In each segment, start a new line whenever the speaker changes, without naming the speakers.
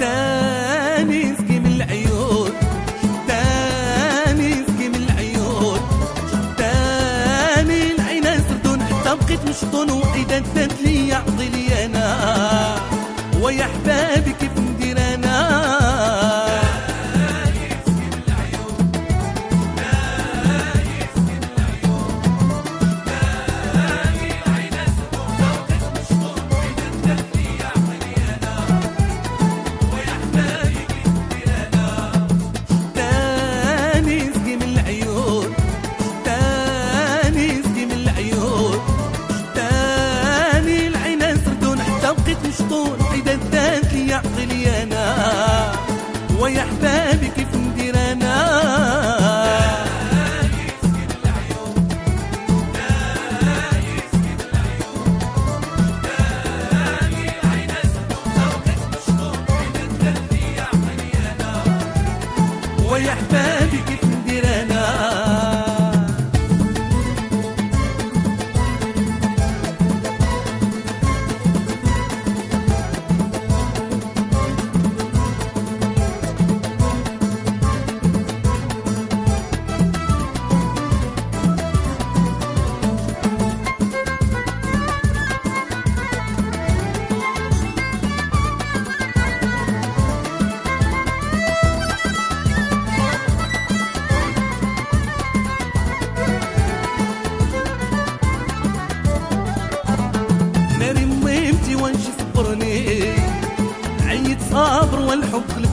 تاني اسقي من العيون تاني تاني العين سردون حتى بقيت مشطون وإذا دات لي عضي لي أنا ويا حبابي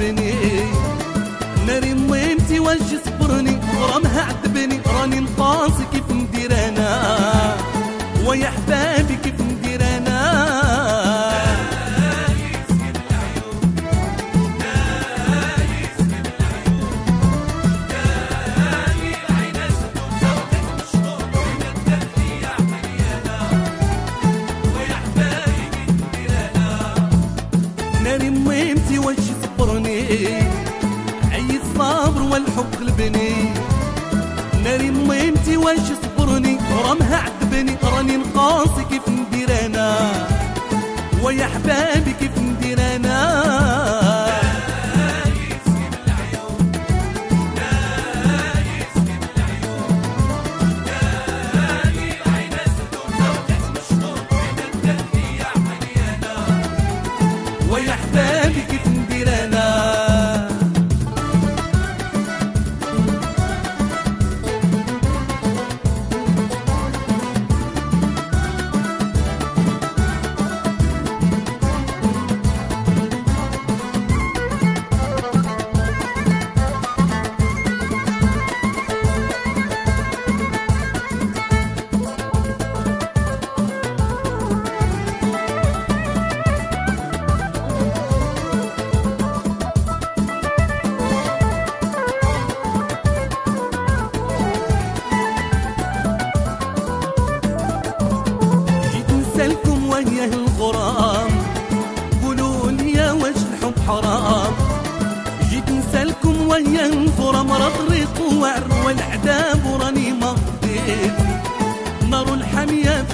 قلبني ناري ميمتي وانش صبرني غرامها عذبني راني نقاصي كيف ندير أنا. ويا حبابي كيف ندير أنا. ناري ميمتي وش صبرني. عيد صابر والحب قلبني. ناري ميمتي وش صبرني. رمها عذبني راني نقاصي كيف ندير أنا. ويا حبابي كيف وياه الغرام. قولوا لي واش الحب حرام. جيت نسألكم وياه الغرام راه طريق وعر والعذاب وراني ما نار الحامية في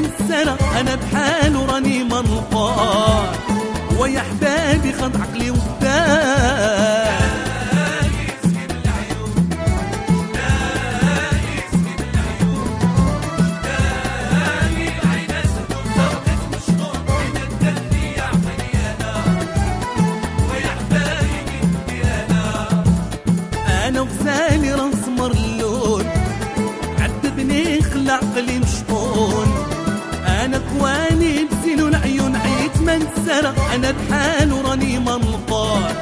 من السنة أنا بحال وراني منقار. ويا حبابي خد عقلي ودار. من السنة أنا بحال وراني منقار.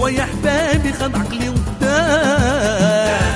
ويا حبابي خد عقلي ودار.